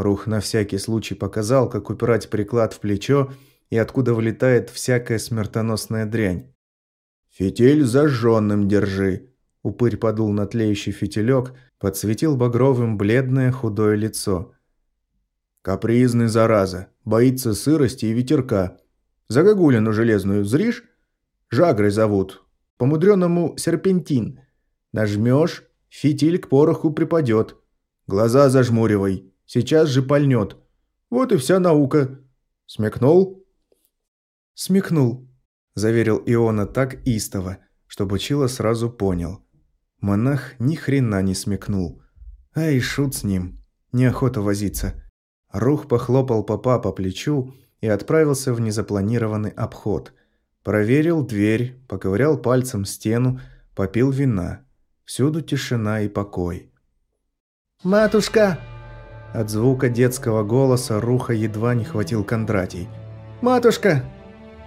Рух на всякий случай показал, как упирать приклад в плечо и откуда вылетает всякая смертоносная дрянь. «Фитиль зажженным держи!» Упырь подул на тлеющий фитилек, подсветил багровым бледное худое лицо. «Капризный, зараза, боится сырости и ветерка. Загогулину железную зришь? Жагрой зовут. По-мудреному серпентин. Нажмешь, фитиль к пороху припадет. Глаза зажмуривай, сейчас же пальнет. Вот и вся наука. Смекнул?» «Смекнул», – заверил Иона так истово, что Бучила сразу понял. Монах ни хрена не смекнул. Ай, шут с ним. Неохота возиться. Рух похлопал папа по плечу и отправился в незапланированный обход. Проверил дверь, поковырял пальцем стену, попил вина. Всюду тишина и покой. «Матушка!» От звука детского голоса Руха едва не хватил Кондратий. «Матушка!»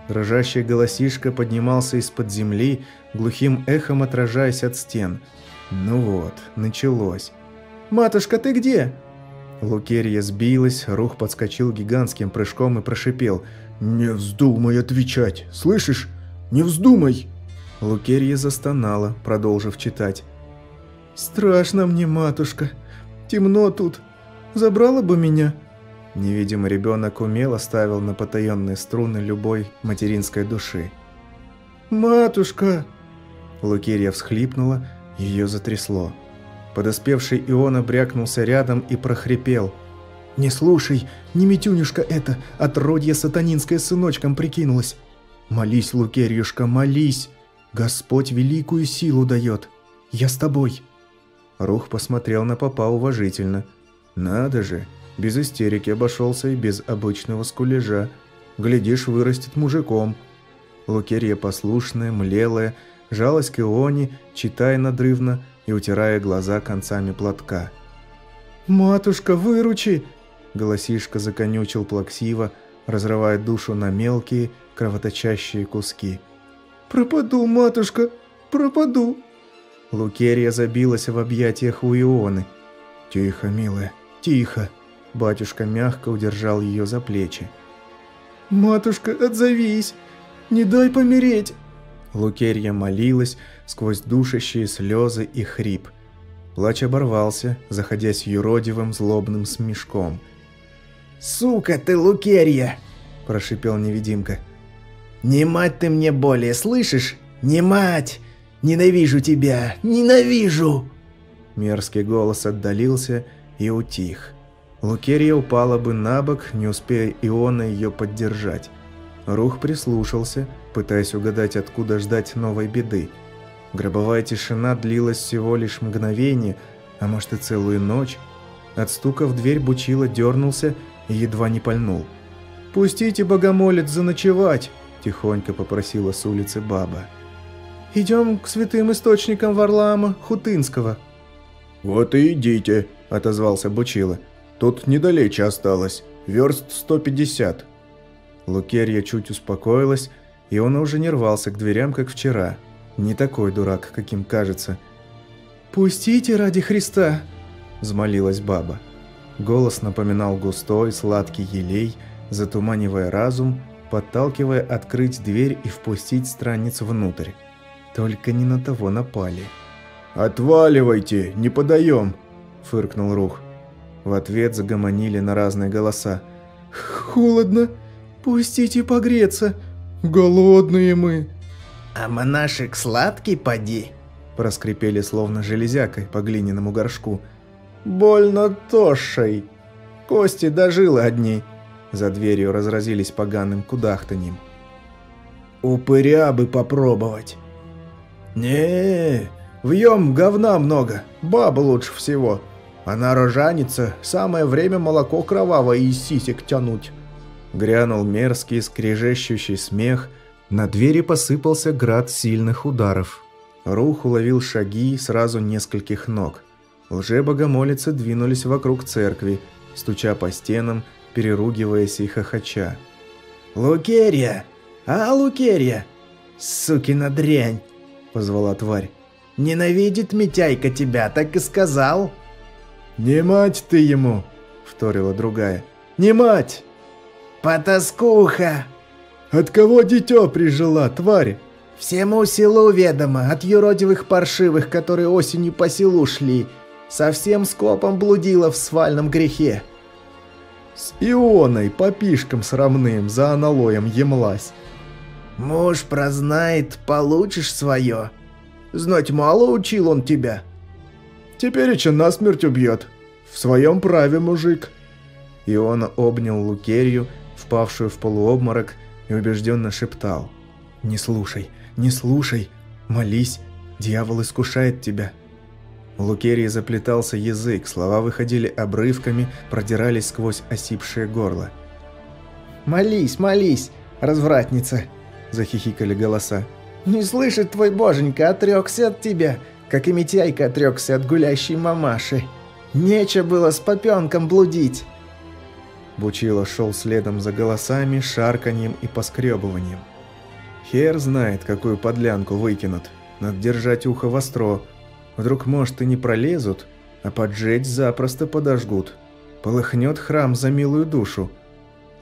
Дрожащий голосишка поднимался из-под земли, глухим эхом отражаясь от стен. Ну вот, началось. «Матушка, ты где?» Лукерья сбилась, Рух подскочил гигантским прыжком и прошипел. «Не вздумай отвечать! Слышишь? Не вздумай!» Лукерья застонала, продолжив читать. «Страшно мне, матушка. Темно тут. Забрала бы меня?» Невидимый ребенок умело ставил на потаенные струны любой материнской души. «Матушка!» Лукерья всхлипнула, ее затрясло. Подоспевший Иона брякнулся рядом и прохрипел. «Не слушай, не Митюнюшка это, отродье сатанинское сыночком прикинулось. Молись, Лукерьюшка, молись! Господь великую силу дает. Я с тобой!» Рух посмотрел на папа уважительно. «Надо же, без истерики обошелся и без обычного скулежа. Глядишь, вырастет мужиком». Лукерья послушная, млелая, жалась к Ионе, читая надрывно и утирая глаза концами платка. «Матушка, выручи!» Голосишка законючил плаксиво, разрывая душу на мелкие, кровоточащие куски. «Пропаду, матушка, пропаду!» Лукерия забилась в объятиях у Ионы. «Тихо, милая, тихо!» Батюшка мягко удержал ее за плечи. «Матушка, отзовись! Не дай помереть!» Лукерья молилась сквозь душащие слезы и хрип. Плач оборвался, заходясь юродивым злобным смешком. «Сука ты, Лукерья!» – прошипел невидимка. «Не мать ты мне более, слышишь? Не мать! Ненавижу тебя! Ненавижу!» Мерзкий голос отдалился и утих. Лукерья упала бы на бок, не успея Иона ее поддержать. Рух прислушался, пытаясь угадать, откуда ждать новой беды. Гробовая тишина длилась всего лишь мгновение, а может и целую ночь. От стука в дверь Бучила дернулся и едва не пальнул. «Пустите, богомолец, заночевать!» – тихонько попросила с улицы баба. «Идем к святым источникам Варлаама Хутынского». «Вот и идите», – отозвался Бучила. «Тут недалече осталось, верст 150». Лукерья чуть успокоилась, и он уже не рвался к дверям, как вчера. Не такой дурак, каким кажется. «Пустите ради Христа!» – взмолилась баба. Голос напоминал густой, сладкий елей, затуманивая разум, подталкивая открыть дверь и впустить странниц внутрь. Только не на того напали. «Отваливайте, не подаем!» – фыркнул Рух. В ответ загомонили на разные голоса. «Холодно! Пустите погреться! Голодные мы!» «А монашек сладкий поди!» Проскрипели словно железякой по глиняному горшку. «Больно тошей! Кости дожилы одни!» За дверью разразились поганым кудахтаньем. «Упыря бы попробовать!» не вьем говна много, баба лучше всего. Она рожаница, самое время молоко кровавое из сисек тянуть!» Грянул мерзкий скрежещущий смех – на двери посыпался град сильных ударов. Рух уловил шаги сразу нескольких ног. Лже-богомолицы двинулись вокруг церкви, стуча по стенам, переругиваясь и хохоча. «Лукерья! А, Лукерья! Сукина дрянь!» – позвала тварь. «Ненавидит Митяйка тебя, так и сказал!» «Не мать ты ему!» — вторила другая. «Не мать!» «Потаскуха!» «От кого дитё прижила, тварь?» «Всему селу ведомо, от юродивых паршивых, которые осенью по селу шли. Совсем скопом блудила в свальном грехе». «С Ионой, попишком срамным, за аналоем емлась». «Муж прознает, получишь свое. Знать мало учил он тебя». «Теперь еще насмерть убьет. В своем праве, мужик». Иона обнял Лукерью, впавшую в полуобморок, и убежденно шептал. «Не слушай, не слушай, молись, дьявол искушает тебя». У Лукерии заплетался язык, слова выходили обрывками, продирались сквозь осипшее горло. «Молись, молись, развратница!» – захихикали голоса. «Не слышит твой боженька, отрекся от тебя, как и Митяйка отрекся от гулящей мамаши. Нече было с попенком блудить!» Бучило шел следом за голосами, шарканьем и поскребыванием. Хер знает, какую подлянку выкинут. Надо держать ухо востро. Вдруг, может, и не пролезут, а поджечь запросто подожгут. Полыхнет храм за милую душу.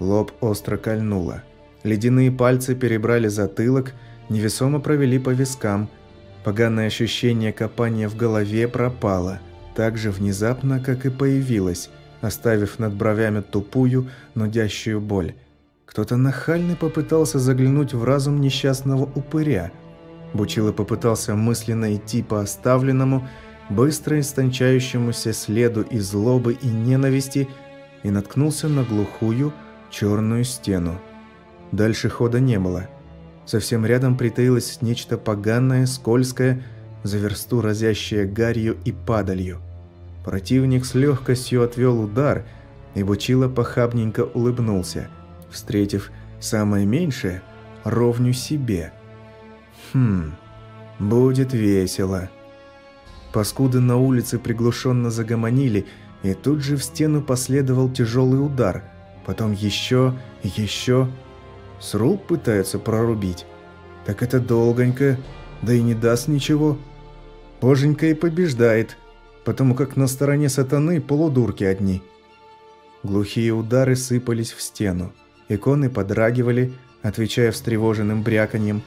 Лоб остро кольнуло. Ледяные пальцы перебрали затылок, невесомо провели по вискам. Поганое ощущение копания в голове пропало, так же внезапно, как и появилось – оставив над бровями тупую, нудящую боль. Кто-то нахальный попытался заглянуть в разум несчастного упыря. Бучило попытался мысленно идти по оставленному, быстро истончающемуся следу из злобы и ненависти и наткнулся на глухую, черную стену. Дальше хода не было. Совсем рядом притаилось нечто поганое, скользкое, за версту разящее гарью и падалью. Противник с легкостью отвел удар, и Бучило похабненько улыбнулся, встретив самое меньшее ровню себе. Хм, будет весело. Паскуды на улице приглушенно загомонили, и тут же в стену последовал тяжелый удар, потом еще еще. Сруб пытаются прорубить. Так это долгонько, да и не даст ничего. Боженька и побеждает, потому как на стороне сатаны полудурки одни. Глухие удары сыпались в стену. Иконы подрагивали, отвечая встревоженным бряканьем.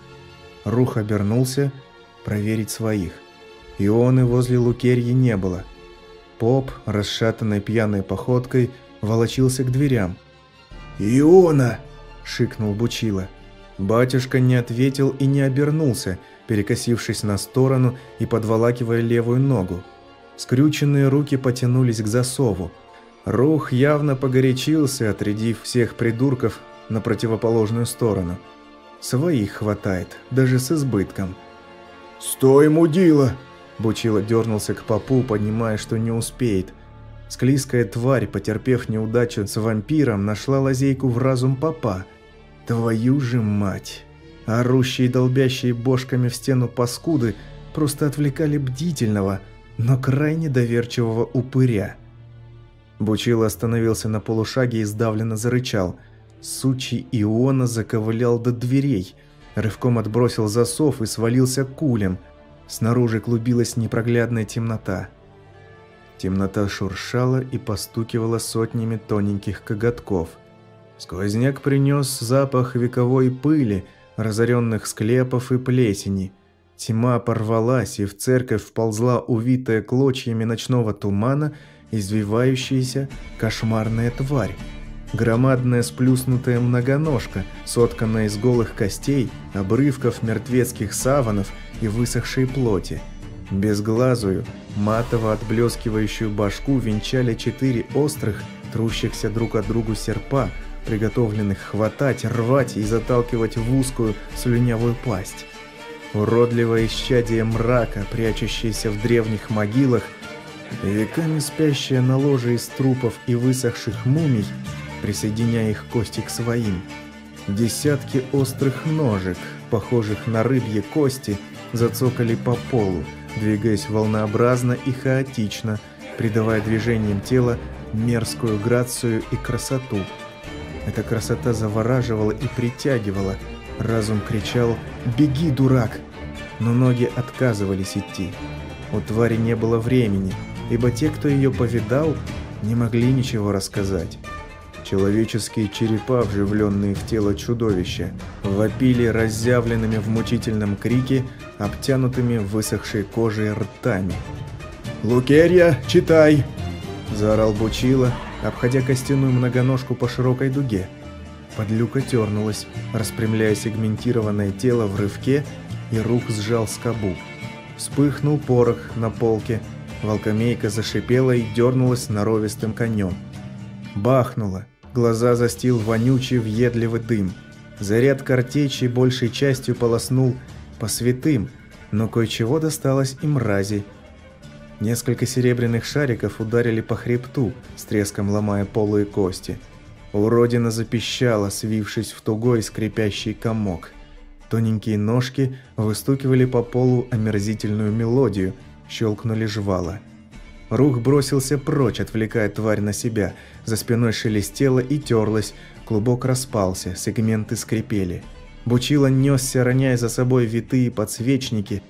Рух обернулся проверить своих. Ионы возле Лукерьи не было. Поп, расшатанной пьяной походкой, волочился к дверям. «Иона!» – шикнул Бучила. Батюшка не ответил и не обернулся, перекосившись на сторону и подволакивая левую ногу. Скрюченные руки потянулись к засову. Рух явно погорячился, отрядив всех придурков на противоположную сторону. Своих хватает, даже с избытком. «Стой, мудила!» Бучило дернулся к попу, понимая, что не успеет. Склизкая тварь, потерпев неудачу с вампиром, нашла лазейку в разум попа. «Твою же мать!» Орущие и долбящие бошками в стену паскуды просто отвлекали бдительного – но крайне доверчивого упыря. Бучило остановился на полушаге и сдавленно зарычал. Сучий Иона заковылял до дверей, рывком отбросил засов и свалился кулем. Снаружи клубилась непроглядная темнота. Темнота шуршала и постукивала сотнями тоненьких коготков. Сквозняк принес запах вековой пыли, разоренных склепов и плесени – Тьма порвалась, и в церковь вползла увитая клочьями ночного тумана извивающаяся кошмарная тварь. Громадная сплюснутая многоножка, сотканная из голых костей, обрывков мертвецких саванов и высохшей плоти. Безглазую, матово отблескивающую башку венчали четыре острых, трущихся друг от другу серпа, приготовленных хватать, рвать и заталкивать в узкую слюнявую пасть. Уродливое исчадие мрака, прячущееся в древних могилах, веками спящее на ложе из трупов и высохших мумий, присоединяя их кости к своим. Десятки острых ножек, похожих на рыбьи кости, зацокали по полу, двигаясь волнообразно и хаотично, придавая движениям тела мерзкую грацию и красоту. Эта красота завораживала и притягивала – Разум кричал «Беги, дурак!», но ноги отказывались идти. У твари не было времени, ибо те, кто ее повидал, не могли ничего рассказать. Человеческие черепа, вживленные в тело чудовища, вопили разъявленными в мучительном крике, обтянутыми высохшей кожей ртами. «Лукерья, читай!» – заорал Бучила, обходя костяную многоножку по широкой дуге. Подлюка тернулась, распрямляя сегментированное тело в рывке, и рух сжал скобу. Вспыхнул порох на полке, волкомейка зашипела и дернулась норовистым конем. Бахнуло, глаза застил вонючий въедливый дым. Заряд картечи большей частью полоснул по святым, но кое-чего досталось и мрази. Несколько серебряных шариков ударили по хребту, с треском ломая полые кости – Уродина запищала, свившись в тугой скрипящий комок. Тоненькие ножки выстукивали по полу омерзительную мелодию, щелкнули жвала. Рух бросился прочь, отвлекая тварь на себя. За спиной шелестело и терлось, клубок распался, сегменты скрипели. Бучило несся, роняя за собой витые подсвечники.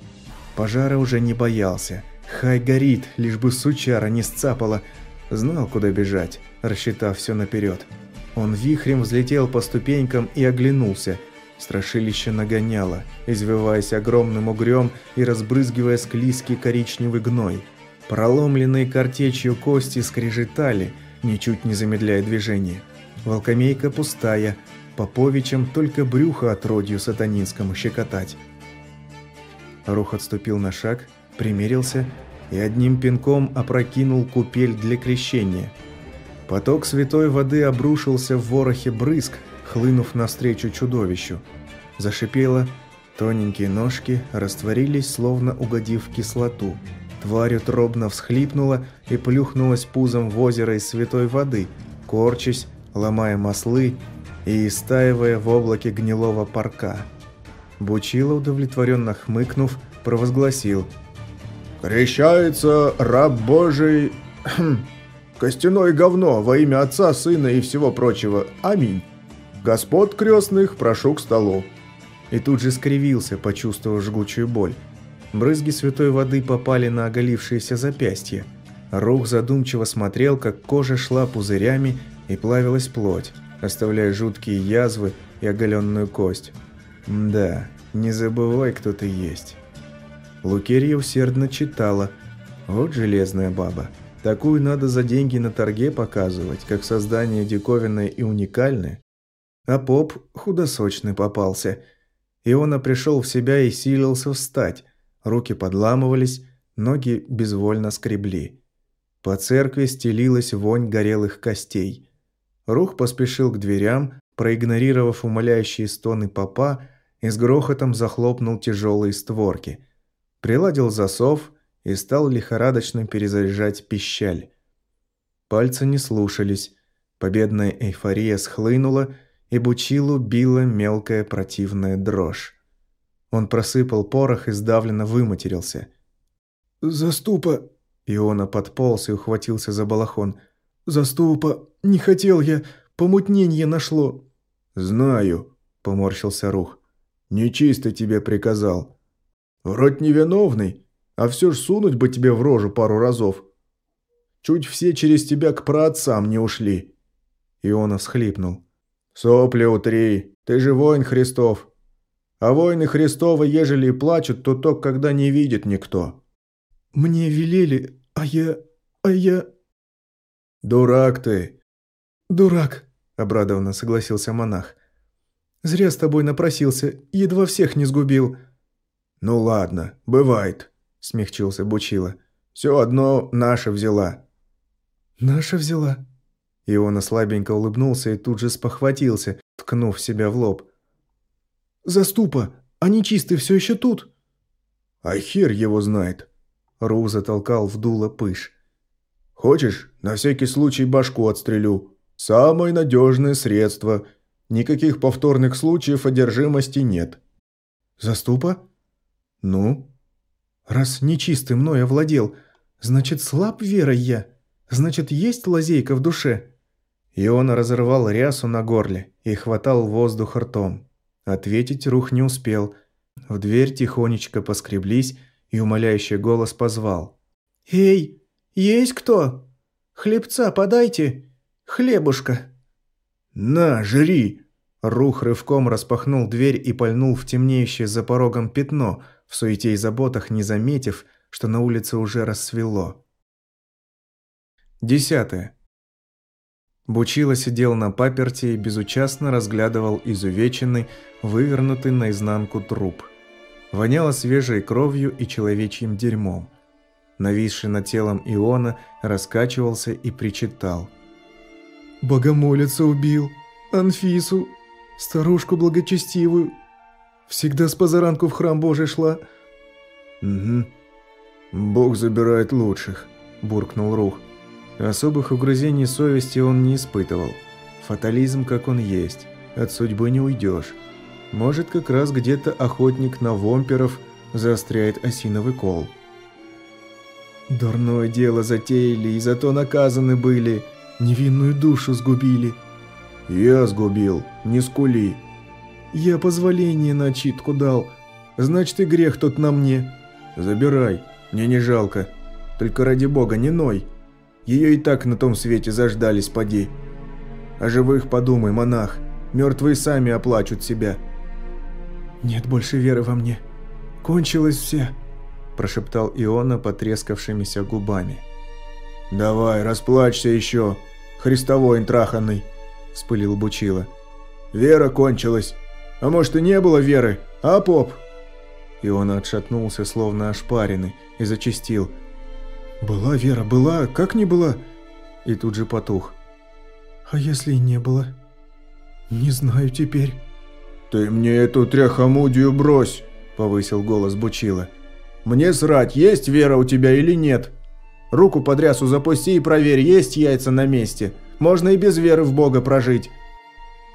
Пожара уже не боялся. Хай горит, лишь бы сучара не сцапала. Знал, куда бежать, рассчитав все наперед. Он вихрем взлетел по ступенькам и оглянулся. Страшилище нагоняло, извиваясь огромным угрём и разбрызгивая склизкий коричневый гной. Проломленные картечью кости скрежетали, ничуть не замедляя движение. Волкомейка пустая, Поповичем только брюхо отродью сатанинскому щекотать. Рух отступил на шаг, примерился и одним пинком опрокинул купель для крещения – Поток святой воды обрушился в ворохе брызг, хлынув навстречу чудовищу. Зашипело, тоненькие ножки растворились, словно угодив в кислоту. Тварь утробно всхлипнула и плюхнулась пузом в озеро из святой воды, корчась, ломая маслы и истаивая в облаке гнилого парка. Бучило, удовлетворенно хмыкнув, провозгласил «Крещается раб Божий Костяное говно во имя Отца, Сына и всего прочего. Аминь. Господ крестных прошу к столу». И тут же скривился, почувствовав жгучую боль. Брызги святой воды попали на оголившиеся запястья. Рух задумчиво смотрел, как кожа шла пузырями и плавилась плоть, оставляя жуткие язвы и оголенную кость. Да, не забывай, кто ты есть. Лукерья усердно читала. Вот железная баба. Такую надо за деньги на торге показывать, как создание диковинное и уникальное. А поп худосочный попался. Иона пришел в себя и силился встать. Руки подламывались, ноги безвольно скребли. По церкви стелилась вонь горелых костей. Рух поспешил к дверям, проигнорировав умоляющие стоны попа, и с грохотом захлопнул тяжелые створки. Приладил засов и стал лихорадочно перезаряжать пищаль. Пальцы не слушались, победная эйфория схлынула, и Бучилу била мелкая противная дрожь. Он просыпал порох и сдавленно выматерился. «Заступа!» Иона подполз и ухватился за балахон. «Заступа! Не хотел я! Помутнение нашло!» «Знаю!» – поморщился Рух. «Нечисто тебе приказал. Вроде невиновный, а все ж сунуть бы тебе в рожу пару разов. Чуть все через тебя к праотцам не ушли». Иона всхлипнул. «Сопли утри, ты же воин Христов. А воины Христовы, ежели и плачут, то только когда не видит никто». «Мне велели, а я... а я...» «Дурак ты!» «Дурак», — обрадованно согласился монах. «Зря с тобой напросился, едва всех не сгубил». «Ну ладно, бывает», – смягчился Бучила. «Все одно наша взяла». «Наша взяла?» Иона слабенько улыбнулся и тут же спохватился, ткнув себя в лоб. «Заступа! Они чистые все еще тут!» «А хер его знает!» Ру затолкал в дуло пыш. «Хочешь, на всякий случай башку отстрелю? Самое надежное средство. Никаких повторных случаев одержимости нет». «Заступа?» «Ну?» Раз нечистый мной овладел, значит, слаб верой я. Значит, есть лазейка в душе. И он разорвал рясу на горле и хватал воздух ртом. Ответить рух не успел. В дверь тихонечко поскреблись, и умоляющий голос позвал. «Эй, есть кто?» Хлебца подайте, хлебушка». «На, жри!» Рух рывком распахнул дверь и пальнул в темнеющее за порогом пятно, в суете и заботах не заметив, что на улице уже рассвело. Десятое. Бучило сидел на паперти и безучастно разглядывал изувеченный, вывернутый наизнанку труп. Воняло свежей кровью и человечьим дерьмом. Нависший над телом Иона раскачивался и причитал. «Богомолица убил, Анфису, старушку благочестивую. Всегда с позаранку в храм Божий шла». «Угу. Бог забирает лучших», – буркнул Рух. Особых угрызений совести он не испытывал. Фатализм, как он есть. От судьбы не уйдешь. Может, как раз где-то охотник на вомперов заостряет осиновый кол. Дурное дело затеяли и зато наказаны были. Невинную душу сгубили. Я сгубил, не скули. Я позволение на читку дал. Значит, и грех тот на мне. Забирай, мне не жалко. Только ради бога, не ной. Ее и так на том свете заждались, поди. О живых подумай, монах. Мертвые сами оплачут себя. Нет больше веры во мне. Кончилось все, прошептал Иона потрескавшимися губами. Давай, расплачься еще, христовой интраханный, вспылил Бучила. Вера кончилась. А может и не было веры, а, поп? Иона отшатнулся, словно ошпаренный, и зачастил – «Была Вера, была, как не была?» И тут же потух. «А если и не было?» «Не знаю теперь». «Ты мне эту тряхомудию брось!» – повысил голос Бучила. «Мне срать, есть вера у тебя или нет? Руку под рясу запусти и проверь, есть яйца на месте. Можно и без веры в Бога прожить.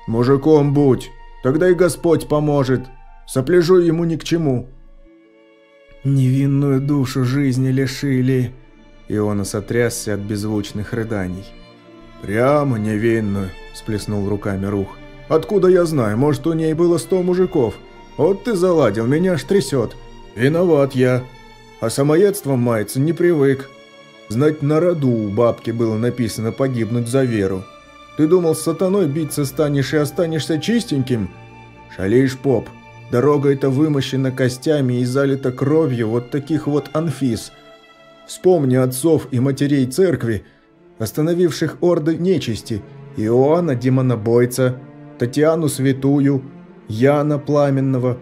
Мужиком будь, тогда и Господь поможет. Сопляжу ему ни к чему». «Невинную душу жизни лишили», Иона сотрясся от беззвучных рыданий. «Прямо невинную», – сплеснул руками Рух. «Откуда я знаю? Может, у ней было сто мужиков? Вот ты заладил, меня аж трясет. Виноват я. А самоедством мается не привык. Знать, на роду у бабки было написано погибнуть за веру. Ты думал, с сатаной биться станешь и останешься чистеньким? Шалишь, поп. Дорога эта вымощена костями и залита кровью вот таких вот анфис – Вспомни отцов и матерей церкви, остановивших орды нечисти, Иоанна Демонобойца, Татьяну Святую, Яна Пламенного.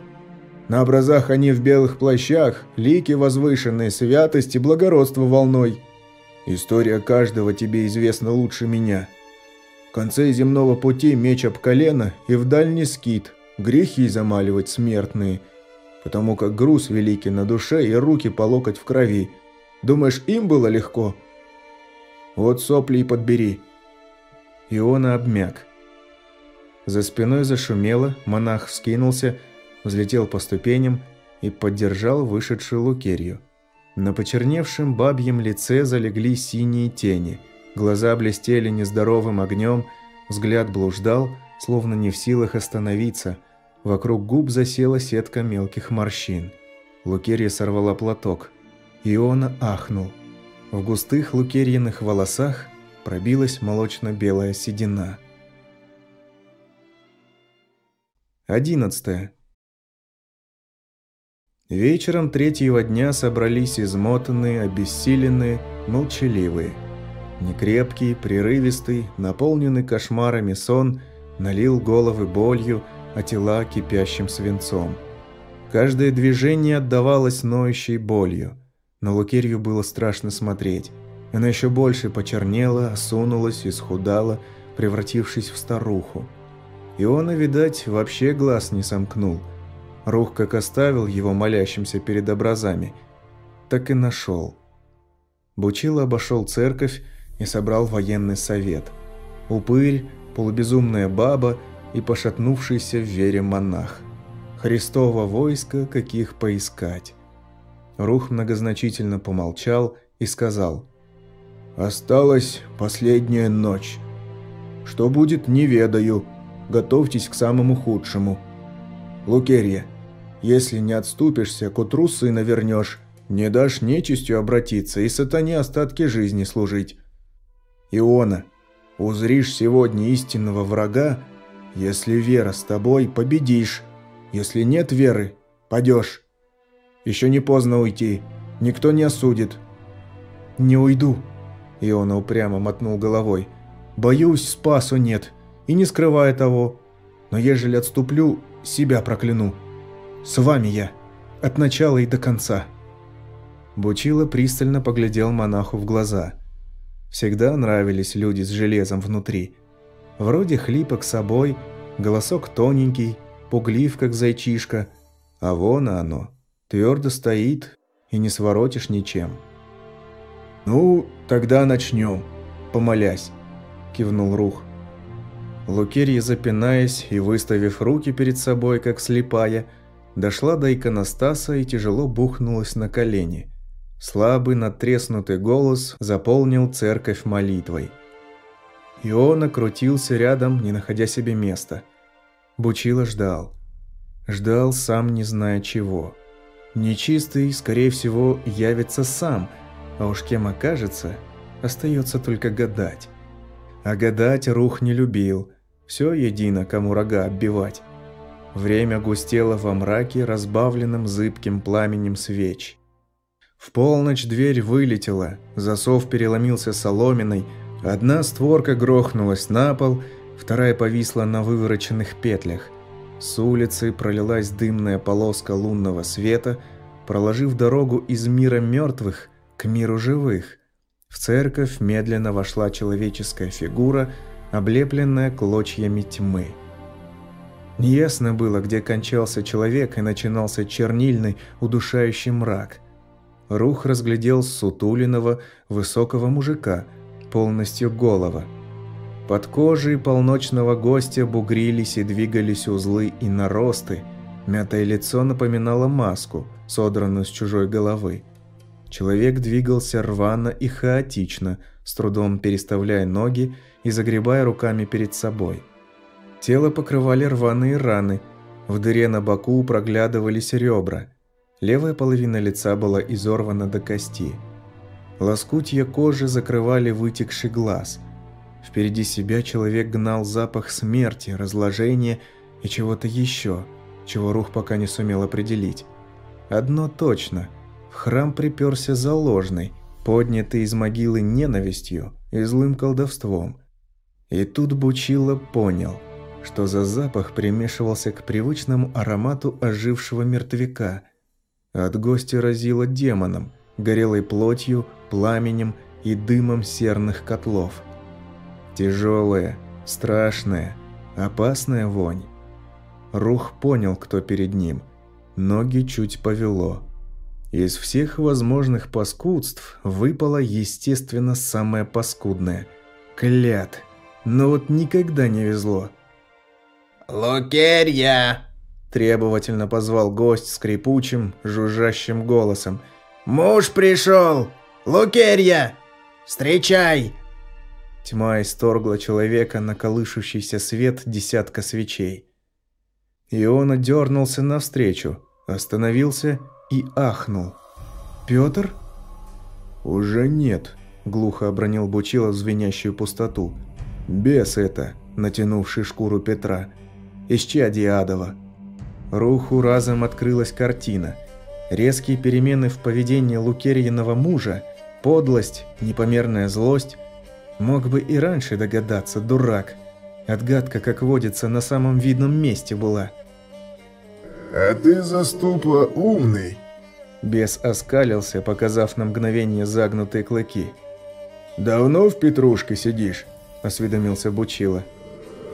На образах они в белых плащах, лики возвышенные, святость и благородство волной. История каждого тебе известна лучше меня. Конце земного пути меч об колено и в дальний скит, грехи замаливать смертные, потому как груз великий на душе и руки по локоть в крови – Думаешь, им было легко? Вот сопли и подбери». Иона обмяк. За спиной зашумело, монах вскинулся, взлетел по ступеням и поддержал вышедшую Лукерью. На почерневшем бабьем лице залегли синие тени, глаза блестели нездоровым огнем, взгляд блуждал, словно не в силах остановиться. Вокруг губ засела сетка мелких морщин. Лукерья сорвала платок – Иона ахнул. В густых лукерьиных волосах пробилась молочно-белая седина. 11. Вечером третьего дня собрались измотанные, обессиленные, молчаливые. Некрепкий, прерывистый, наполненный кошмарами сон налил головы болью, а тела кипящим свинцом. Каждое движение отдавалось ноющей болью – на Лукерью было страшно смотреть. Она еще больше почернела, осунулась, исхудала, превратившись в старуху. И он, видать, вообще глаз не сомкнул. Рух как оставил его молящимся перед образами, так и нашел. Бучило обошел церковь и собрал военный совет. Упырь, полубезумная баба и пошатнувшийся в вере монах. Христово войско, каких поискать. Рух многозначительно помолчал и сказал. «Осталась последняя ночь. Что будет, не ведаю. Готовьтесь к самому худшему. Лукерья, если не отступишься, к утру сына вернешь, не дашь нечистью обратиться и сатане остатки жизни служить». Иона, узришь сегодня истинного врага, если вера с тобой, победишь. Если нет веры, падешь. Еще не поздно уйти, никто не осудит». «Не уйду», — Иона упрямо мотнул головой. «Боюсь, спасу нет, и не скрывая того. Но ежели отступлю, себя прокляну. С вами я, от начала и до конца». Бучила пристально поглядел монаху в глаза. Всегда нравились люди с железом внутри. Вроде хлипок собой, голосок тоненький, пуглив, как зайчишка, а вон оно, твердо стоит и не своротишь ничем. «Ну, тогда начнем», помолясь, кивнул Рух. Лукерья, запинаясь и выставив руки перед собой, как слепая, дошла до иконостаса и тяжело бухнулась на колени – Слабый надтреснутый голос заполнил церковь молитвой. Иона крутился рядом, не находя себе места. Бучила ждал. Ждал, сам не зная чего. Нечистый, скорее всего, явится сам, а уж кем окажется, остается только гадать. А гадать Рух не любил, все едино, кому рога оббивать. Время густело во мраке, разбавленном зыбким пламенем свеч. В полночь дверь вылетела, засов переломился соломенной, одна створка грохнулась на пол, вторая повисла на вывороченных петлях. С улицы пролилась дымная полоска лунного света, проложив дорогу из мира мертвых к миру живых. В церковь медленно вошла человеческая фигура, облепленная клочьями тьмы. Неясно было, где кончался человек и начинался чернильный, удушающий мрак – Рух разглядел сутулиного, высокого мужика, полностью голого. Под кожей полночного гостя бугрились и двигались узлы и наросты. Мятое лицо напоминало маску, содранную с чужой головы. Человек двигался рвано и хаотично, с трудом переставляя ноги и загребая руками перед собой. Тело покрывали рваные раны, в дыре на боку проглядывались ребра – Левая половина лица была изорвана до кости. Лоскутья кожи закрывали вытекший глаз. Впереди себя человек гнал запах смерти, разложения и чего-то еще, чего рух пока не сумел определить. Одно точно – в храм приперся заложный, поднятый из могилы ненавистью и злым колдовством. И тут Бучило понял, что за запах примешивался к привычному аромату ожившего мертвяка – от гостя разило демоном, горелой плотью, пламенем и дымом серных котлов. Тяжелая, страшная, опасная вонь. Рух понял, кто перед ним. Ноги чуть повело. Из всех возможных паскудств выпало, естественно, самое паскудное. Клят. Но вот никогда не везло. «Лукерья!» Требовательно позвал гость скрипучим, жужжащим голосом. «Муж пришел! Лукерья! Встречай!» Тьма исторгла человека на колышущийся свет десятка свечей. И он дернулся навстречу, остановился и ахнул. «Петр?» «Уже нет», — глухо обронил Бучилов звенящую пустоту. «Бес это, натянувший шкуру Петра. Исчадие адова». Руху разом открылась картина. Резкие перемены в поведении Лукерьиного мужа, подлость, непомерная злость. Мог бы и раньше догадаться, дурак. Отгадка, как водится, на самом видном месте была. «А ты, заступа, умный!» Бес оскалился, показав на мгновение загнутые клыки. «Давно в петрушке сидишь?» – осведомился Бучила.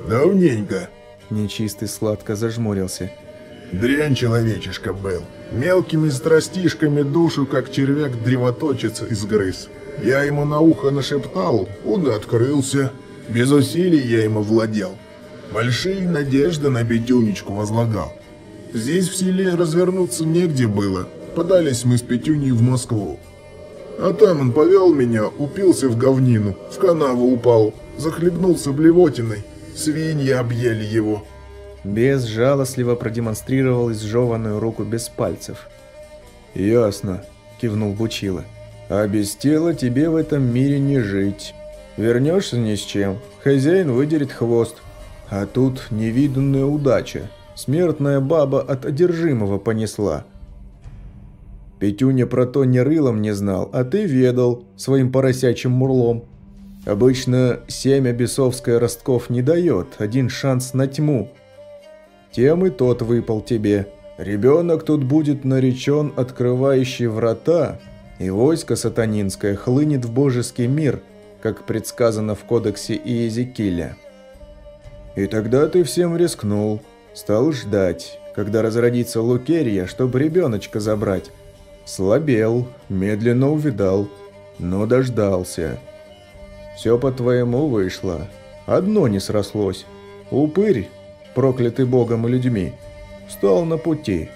«Давненько». Нечистый сладко зажмурился – Дрянь человечишка был. Мелкими страстишками душу, как червяк древоточец, изгрыз. Я ему на ухо нашептал, он и открылся. Без усилий я ему владел. Большие надежды на Петюнечку возлагал. Здесь в селе развернуться негде было. Подались мы с Петюней в Москву. А там он повел меня, упился в говнину, в канаву упал, захлебнулся блевотиной. Свиньи объели его. Бес жалостливо продемонстрировал изжеванную руку без пальцев. «Ясно», – кивнул Бучила. «А без тела тебе в этом мире не жить. Вернешься ни с чем, хозяин выдерет хвост. А тут невиданная удача. Смертная баба от одержимого понесла. Петюня про то ни рылом не знал, а ты ведал своим поросячьим мурлом. Обычно семя бесовское ростков не дает, один шанс на тьму. Тем и тот выпал тебе. Ребенок тут будет наречен открывающий врата, и войско сатанинское хлынет в божеский мир, как предсказано в кодексе Иезекииля. И тогда ты всем рискнул, стал ждать, когда разродится Лукерия, чтобы ребеночка забрать. Слабел, медленно увидал, но дождался. Все по-твоему вышло. Одно не срослось. Упырь, проклятый Богом и людьми, стал на пути.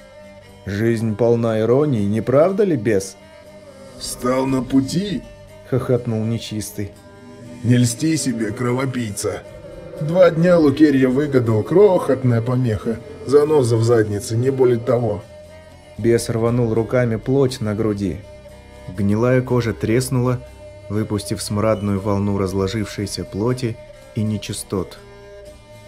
Жизнь полна иронии, не правда ли, бес? «Стал на пути?» — хохотнул нечистый. «Не льсти себе, кровопийца. Два дня Лукерья выгадал, крохотная помеха. Заноза в заднице, не более того». Бес рванул руками плоть на груди. Гнилая кожа треснула, выпустив смрадную волну разложившейся плоти и нечистот.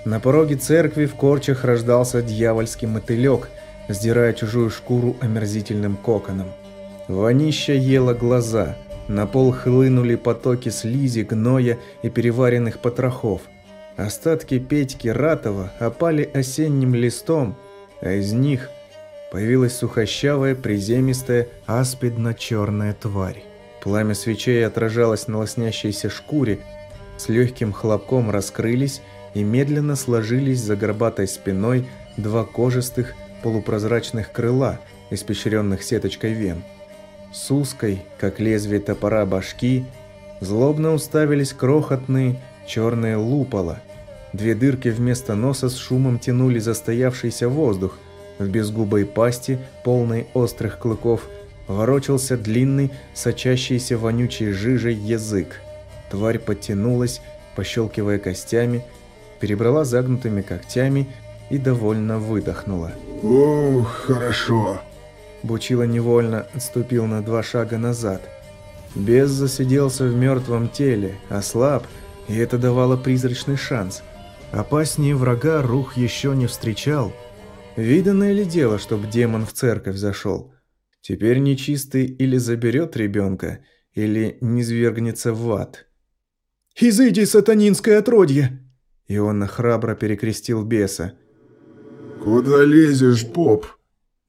На пороге церкви в корчах рождался дьявольский мотылек, сдирая чужую шкуру омерзительным коконом. Вонища ела глаза, на пол хлынули потоки слизи, гноя и переваренных потрохов. Остатки Петьки Ратова опали осенним листом, а из них появилась сухощавая, приземистая, аспидно-черная тварь. Пламя свечей отражалось на лоснящейся шкуре, с легким хлопком раскрылись и медленно сложились за горбатой спиной два кожистых полупрозрачных крыла, испещренных сеточкой вен. С узкой, как лезвие топора башки, злобно уставились крохотные черные лупола. Две дырки вместо носа с шумом тянули застоявшийся воздух. В безгубой пасти, полной острых клыков, ворочался длинный, сочащийся вонючей жижей язык. Тварь подтянулась, пощелкивая костями, перебрала загнутыми когтями и довольно выдохнула. «Ох, хорошо!» Бучила невольно отступил на два шага назад. Бес засиделся в мертвом теле, ослаб, и это давало призрачный шанс. Опаснее врага Рух еще не встречал. Виданное ли дело, чтоб демон в церковь зашел? Теперь нечистый или заберет ребенка, или низвергнется в ад. «Изыди, сатанинское отродье!» И он храбро перекрестил беса. «Куда лезешь, поп?»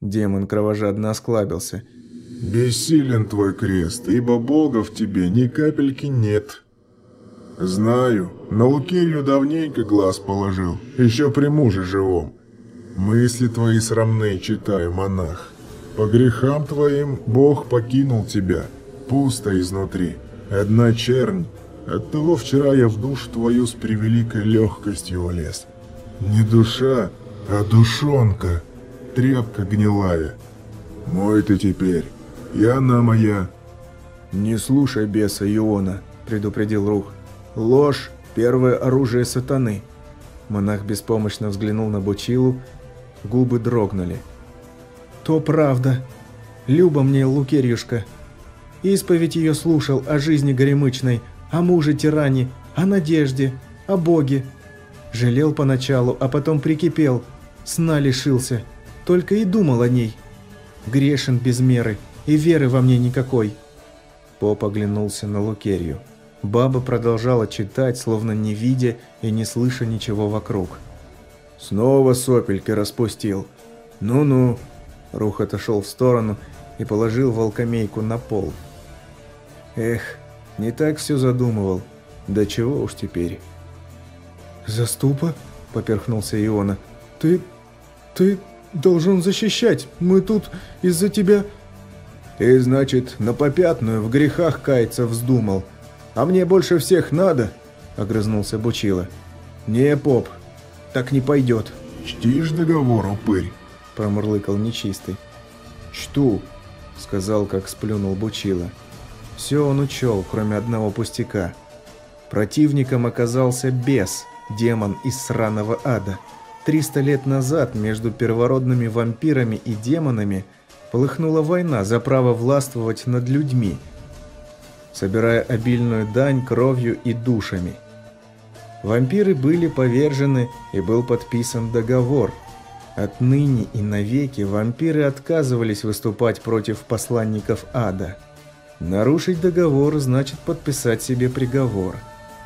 Демон кровожадно осклабился. «Бессилен твой крест, ибо Бога в тебе ни капельки нет». «Знаю, на Лукерью давненько глаз положил, еще при муже живом. Мысли твои срамные читаю, монах. По грехам твоим Бог покинул тебя, пусто изнутри, одна чернь. Оттого вчера я в душу твою с превеликой легкостью влез. Не душа, а душонка, тряпка гнилая. Мой ты теперь, и она моя. «Не слушай беса Иона», — предупредил Рух. «Ложь — первое оружие сатаны». Монах беспомощно взглянул на Бучилу, губы дрогнули. «То правда. Люба мне, Лукерьюшка. Исповедь ее слушал о жизни горемычной, о муже-тиране, о надежде, о Боге. Жалел поначалу, а потом прикипел, сна лишился, только и думал о ней. Грешен без меры, и веры во мне никакой». Поп оглянулся на Лукерью. Баба продолжала читать, словно не видя и не слыша ничего вокруг. «Снова сопельки распустил. Ну-ну». Рух отошел в сторону и положил волкомейку на пол. «Эх, не так все задумывал. Да чего уж теперь». «Заступа?» – поперхнулся Иона. «Ты... ты должен защищать. Мы тут из-за тебя...» «И, значит, на попятную в грехах каяться вздумал. А мне больше всех надо?» – огрызнулся Бучила. «Не, поп, так не пойдет». «Чтишь договор, упырь?» – промурлыкал нечистый. «Чту», – сказал, как сплюнул Бучила. Все он учел, кроме одного пустяка. Противником оказался бес, демон из сраного ада. Триста лет назад между первородными вампирами и демонами полыхнула война за право властвовать над людьми. собирая обильную дань кровью и душами. Вампиры были повержены и был подписан договор. Отныне и навеки вампиры отказывались выступать против посланников ада. Нарушить договор значит подписать себе приговор.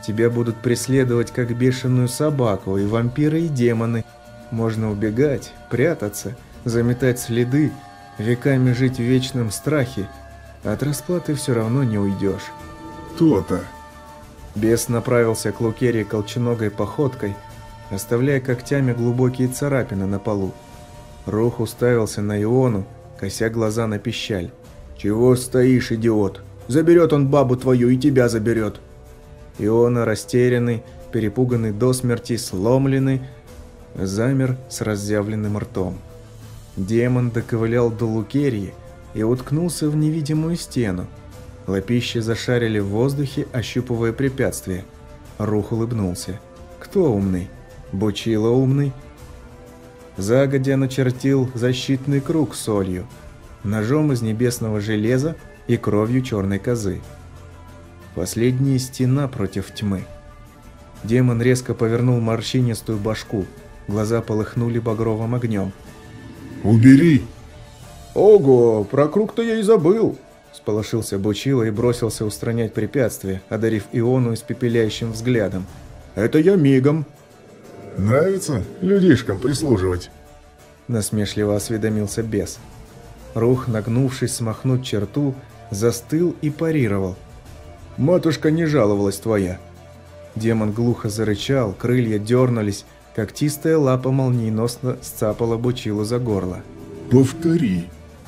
Тебя будут преследовать как бешеную собаку, и вампиры, и демоны. Можно убегать, прятаться, заметать следы, веками жить в вечном страхе. От расплаты все равно не уйдешь. То-то. Бес направился к Лукерии колченогой походкой, оставляя когтями глубокие царапины на полу. Рух уставился на Иону, кося глаза на пищаль. «Чего стоишь, идиот? Заберет он бабу твою и тебя заберет!» Иона, растерянный, перепуганный до смерти, сломленный, замер с разъявленным ртом. Демон доковылял до Лукерии и уткнулся в невидимую стену. Лапищи зашарили в воздухе, ощупывая препятствие. Рух улыбнулся. «Кто умный? Бучило умный?» Загодя начертил защитный круг солью, ножом из небесного железа и кровью черной козы. Последняя стена против тьмы. Демон резко повернул морщинистую башку, глаза полыхнули багровым огнем. «Убери!» «Ого, про круг-то я и забыл!» Сполошился Бучила и бросился устранять препятствие, одарив Иону испепеляющим взглядом. «Это я мигом!» «Нравится людишкам прислуживать?» Насмешливо осведомился бес. Рух, нагнувшись смахнуть черту, застыл и парировал. «Матушка не жаловалась твоя!» Демон глухо зарычал, крылья дернулись, когтистая лапа молниеносно сцапала Бучилу за горло. «Повтори!»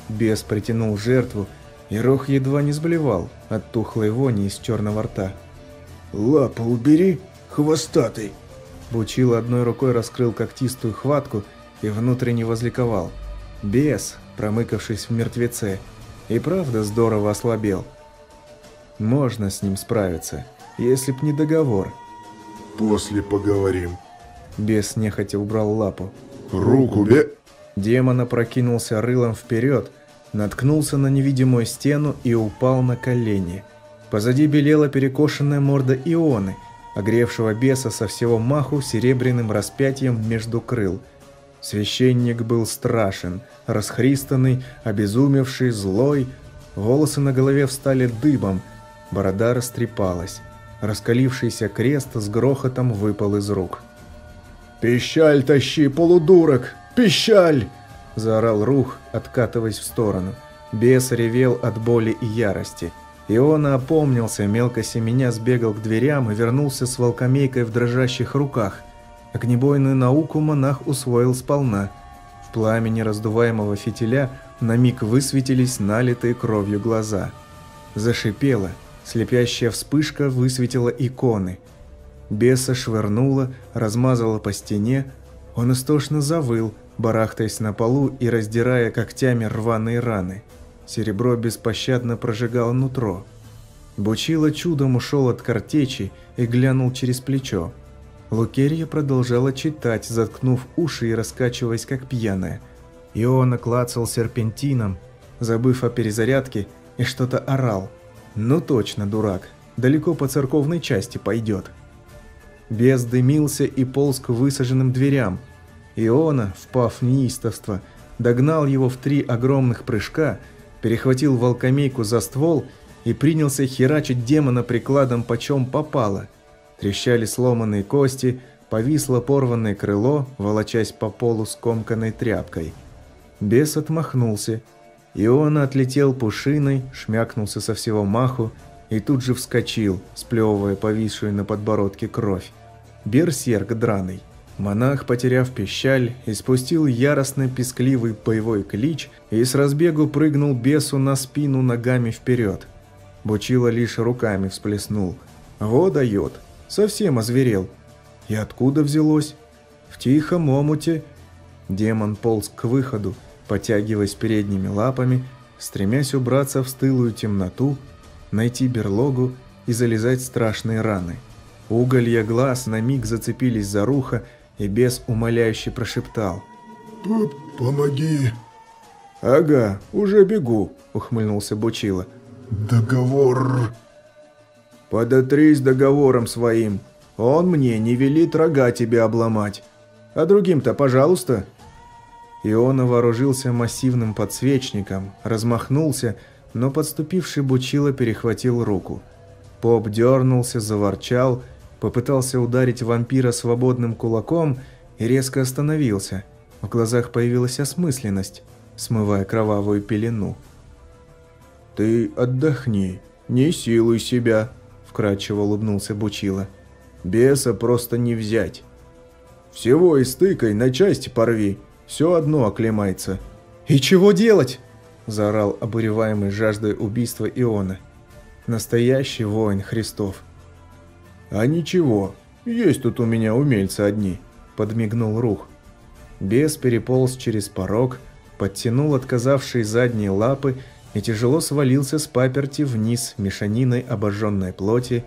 Бес притянул жертву, и Рох едва не сблевал от тухлой вони из черного рта. «Лапу убери, хвостатый!» Бучил одной рукой раскрыл когтистую хватку и внутренне возликовал. Бес, промыкавшись в мертвеце, и правда здорово ослабел. Можно с ним справиться, если б не договор. «После поговорим». Бес нехотя убрал лапу. «Руку бе...» Демон опрокинулся рылом вперед, наткнулся на невидимую стену и упал на колени. Позади белела перекошенная морда Ионы, огревшего беса со всего маху серебряным распятием между крыл. Священник был страшен, расхристанный, обезумевший, злой. Волосы на голове встали дыбом, борода растрепалась. Раскалившийся крест с грохотом выпал из рук. «Пищаль тащи, полудурок! Пищаль!» заорал Рух, откатываясь в сторону. Бес ревел от боли и ярости. Иона опомнился, мелко семеня сбегал к дверям и вернулся с волкомейкой в дрожащих руках. Огнебойную науку монах усвоил сполна. В пламени раздуваемого фитиля на миг высветились налитые кровью глаза. Зашипело, слепящая вспышка высветила иконы. Беса швырнула, размазала по стене, он истошно завыл, барахтаясь на полу и раздирая когтями рваные раны. Серебро беспощадно прожигало нутро. Бучило чудом ушел от картечи и глянул через плечо. Лукерья продолжала читать, заткнув уши и раскачиваясь как пьяная. Иона клацал серпентином, забыв о перезарядке, и что-то орал. Ну точно, дурак, далеко по церковной части пойдет. Бес дымился и полз к высаженным дверям, Иона, впав в неистовство, догнал его в три огромных прыжка, перехватил волкомейку за ствол и принялся херачить демона прикладом почем попало. Трещали сломанные кости, повисло порванное крыло, волочась по полу скомканной тряпкой. Бес отмахнулся. Иона отлетел пушиной, шмякнулся со всего маху и тут же вскочил, сплевывая повисшую на подбородке кровь. Берсерк драный. Монах, потеряв пищаль, испустил яростный пескливый боевой клич и с разбегу прыгнул бесу на спину ногами вперед. Бучило лишь руками всплеснул. «Во дает! Совсем озверел!» «И откуда взялось?» «В тихом омуте!» Демон полз к выходу, потягиваясь передними лапами, стремясь убраться в стылую темноту, найти берлогу и залезать страшные раны. Уголья глаз на миг зацепились за рухо, и бес умоляюще прошептал. «Помоги!» «Ага, уже бегу», — ухмыльнулся Бучила. «Договор!» Подотрись договором своим. Он мне не велит рога тебе обломать. А другим-то, пожалуйста». Иона вооружился массивным подсвечником, размахнулся, но подступивший Бучила перехватил руку. Поп дернулся, заворчал, попытался ударить вампира свободным кулаком и резко остановился. В глазах появилась осмысленность, смывая кровавую пелену. «Ты отдохни, не силуй себя», – вкрадчиво улыбнулся Бучила. «Беса просто не взять. Всего истыкай, на части порви, все одно оклемается». «И чего делать?» – заорал обуреваемый жаждой убийства Иона. Настоящий воин Христов. «А ничего, есть тут у меня умельцы одни», – подмигнул Рух. Бес переполз через порог, подтянул отказавшие задние лапы и тяжело свалился с паперти вниз мешаниной обожженной плоти,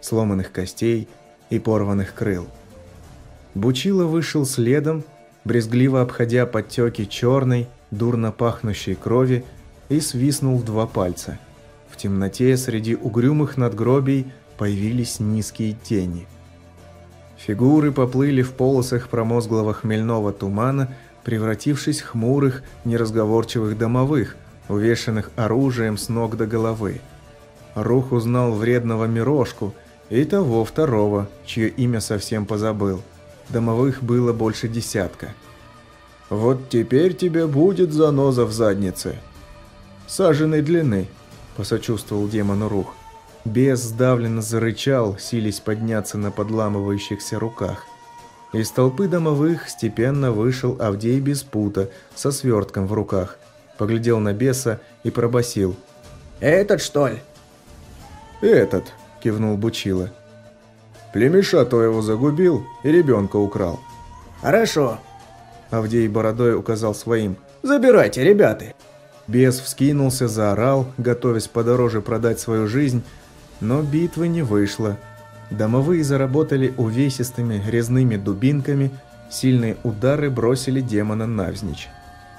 сломанных костей и порванных крыл. Бучило вышел следом, брезгливо обходя подтеки черной, дурно пахнущей крови, и свистнул в два пальца. В темноте среди угрюмых надгробий появились низкие тени. Фигуры поплыли в полосах промозглого хмельного тумана, превратившись в хмурых, неразговорчивых домовых, увешанных оружием с ног до головы. Рух узнал вредного Мирошку и того второго, чье имя совсем позабыл. Домовых было больше десятка. «Вот теперь тебе будет заноза в заднице!» «Саженной длины», – посочувствовал демону Рух. Бес сдавленно зарычал, сились подняться на подламывающихся руках. Из толпы домовых степенно вышел Авдей без пута, со свертком в руках. Поглядел на беса и пробасил. «Этот, что ли?» «Этот», – кивнул Бучила. Племеша твоего загубил и ребенка украл. Хорошо. Авдей бородой указал своим. Забирайте, ребята. Бес вскинулся, заорал, готовясь подороже продать свою жизнь, но битвы не вышло. Домовые заработали увесистыми резными дубинками, сильные удары бросили демона навзничь.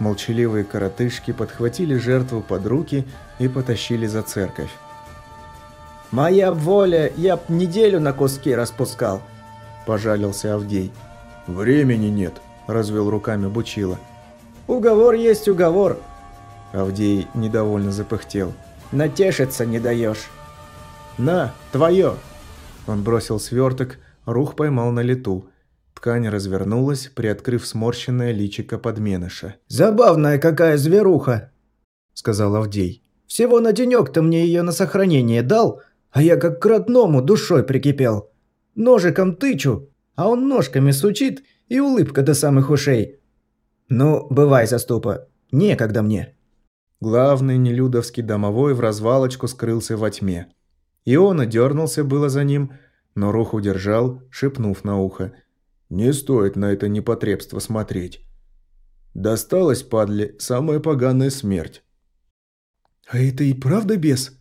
Молчаливые коротышки подхватили жертву под руки и потащили за церковь. «Моя воля, я б неделю на куски распускал», – пожалился Авдей. «Времени нет», – развел руками Бучила. «Уговор есть уговор», – Авдей недовольно запыхтел. «Натешиться не даешь». «На, твое!» Он бросил сверток, рух поймал на лету. Ткань развернулась, приоткрыв сморщенное личико подменыша. «Забавная какая зверуха!» – сказал Авдей. «Всего на денек ты мне ее на сохранение дал, а я как к родному душой прикипел. Ножиком тычу, а он ножками сучит и улыбка до самых ушей. Ну, бывай, заступа, некогда мне. Главный нелюдовский домовой в развалочку скрылся во тьме. Иона дернулся было за ним, но рух удержал, шепнув на ухо. «Не стоит на это непотребство смотреть. Досталась, падле, самая поганая смерть». «А это и правда бес?»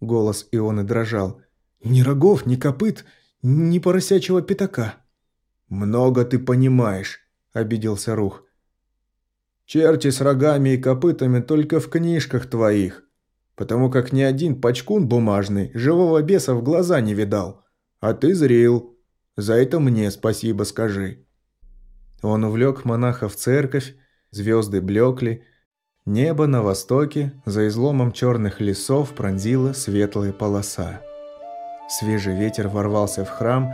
Голос Ионы дрожал. «Ни рогов, ни копыт, ни поросячьего пятака». «Много ты понимаешь», – обиделся Рух. «Черти с рогами и копытами только в книжках твоих, потому как ни один пачкун бумажный живого беса в глаза не видал. А ты зрел. За это мне спасибо скажи». Он увлек монаха в церковь, звезды блекли, Небо на востоке, за изломом черных лесов пронзила светлая полоса. Свежий ветер ворвался в храм,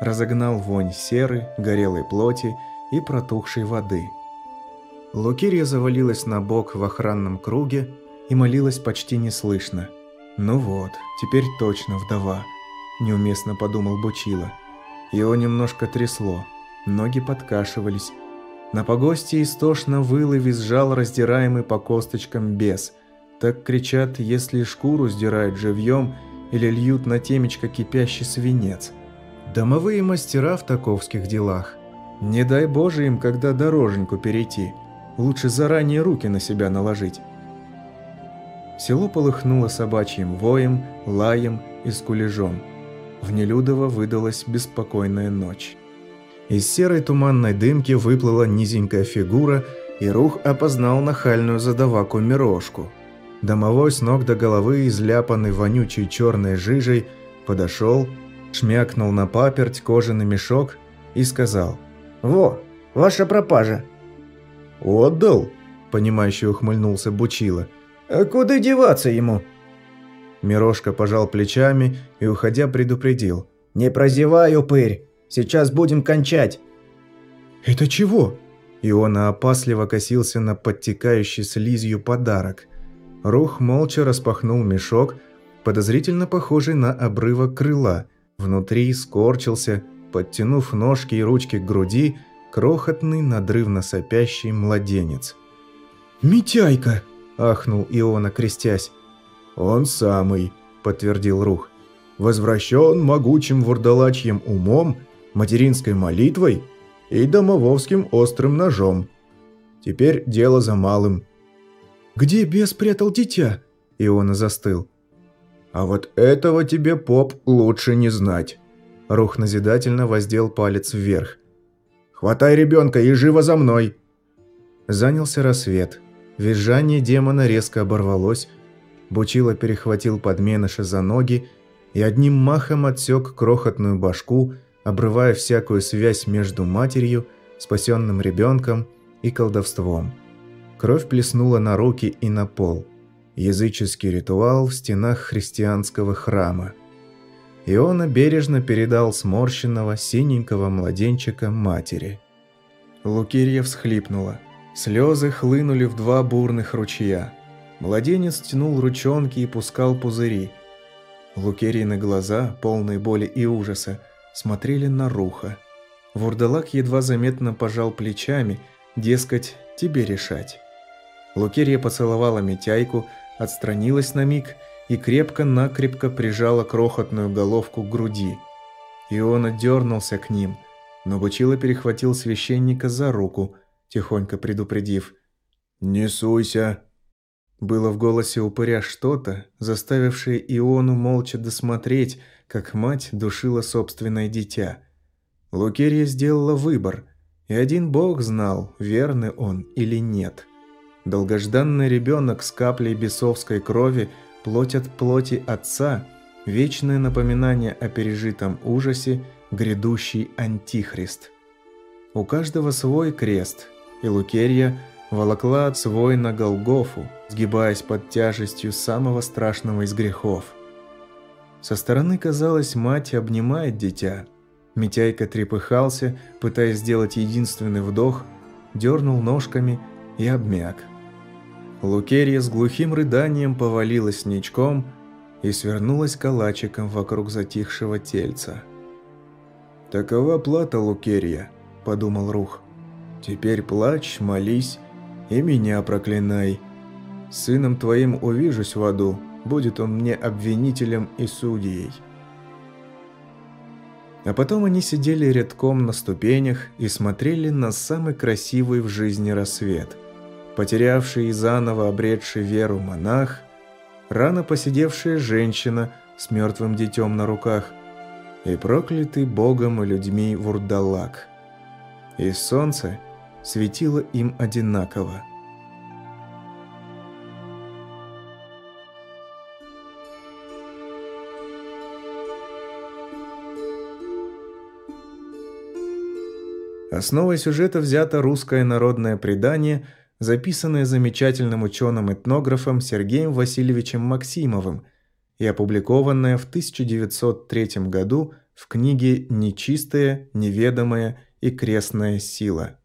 разогнал вонь серы, горелой плоти и протухшей воды. Лукирья завалилась на бок в охранном круге и молилась почти неслышно. «Ну вот, теперь точно вдова», – неуместно подумал Бучила. Его немножко трясло, ноги подкашивались, на погосте истошно выл и визжал раздираемый по косточкам бес. Так кричат, если шкуру сдирают живьем или льют на темечко кипящий свинец. Домовые мастера в таковских делах. Не дай Боже им, когда дороженьку перейти. Лучше заранее руки на себя наложить. Село полыхнуло собачьим воем, лаем и скулежом. В Нелюдово выдалась беспокойная ночь. Из серой туманной дымки выплыла низенькая фигура, и Рух опознал нахальную задаваку Мирошку. Домовой с ног до головы, изляпанный вонючей черной жижей, Подошел, шмякнул на паперть кожаный мешок и сказал. «Во, ваша пропажа». «Отдал?» – понимающе ухмыльнулся Бучила. «А куда деваться ему?» Мирошка пожал плечами и, уходя, предупредил. «Не прозевай, упырь! Сейчас будем кончать!» «Это чего?» Иона опасливо косился на подтекающий слизью подарок. Рух молча распахнул мешок, подозрительно похожий на обрывок крыла. Внутри скорчился, подтянув ножки и ручки к груди, крохотный, надрывно сопящий младенец. «Митяйка!» – ахнул Иона, крестясь. «Он самый», – подтвердил Рух. «Возвращен могучим вурдалачьим умом, материнской молитвой и домововским острым ножом. Теперь дело за малым». «Где бес прятал дитя?» – Иона застыл. «А вот этого тебе, поп, лучше не знать». Рух назидательно воздел палец вверх. «Хватай ребенка и живо за мной!» Занялся рассвет. Визжание демона резко оборвалось, Бучило перехватил подменыша за ноги и одним махом отсек крохотную башку, обрывая всякую связь между матерью, спасенным ребенком и колдовством. Кровь плеснула на руки и на пол. Языческий ритуал в стенах христианского храма. Иона бережно передал сморщенного синенького младенчика матери. Лукирья всхлипнула. Слезы хлынули в два бурных ручья. Младенец тянул ручонки и пускал пузыри. Лукерины глаза, полные боли и ужаса, смотрели на Руха. Вурдалак едва заметно пожал плечами, дескать, тебе решать. Лукерия поцеловала Митяйку, отстранилась на миг и крепко-накрепко прижала крохотную головку к груди. И он отдернулся к ним, но Бучила перехватил священника за руку, тихонько предупредив. «Не суйся, было в голосе упыря что-то, заставившее Иону молча досмотреть, как мать душила собственное дитя. Лукерия сделала выбор, и один бог знал, верный он или нет. Долгожданный ребенок с каплей бесовской крови, плоть от плоти отца, вечное напоминание о пережитом ужасе, грядущий антихрист. У каждого свой крест, и Лукерия – волокла свой на Голгофу, сгибаясь под тяжестью самого страшного из грехов. Со стороны казалось, мать обнимает дитя. Митяйка трепыхался, пытаясь сделать единственный вдох, дернул ножками и обмяк. Лукерья с глухим рыданием повалилась ничком и свернулась калачиком вокруг затихшего тельца. «Такова плата, Лукерья», – подумал Рух. «Теперь плачь, молись и меня проклинай. Сыном твоим увижусь в аду, будет он мне обвинителем и судьей». А потом они сидели рядком на ступенях и смотрели на самый красивый в жизни рассвет. Потерявший и заново обретший веру монах, рано посидевшая женщина с мертвым детем на руках и проклятый Богом и людьми вурдалак. И солнце светило им одинаково. Основой сюжета взято русское народное предание, записанное замечательным ученым-этнографом Сергеем Васильевичем Максимовым и опубликованное в 1903 году в книге «Нечистая, неведомая и крестная сила».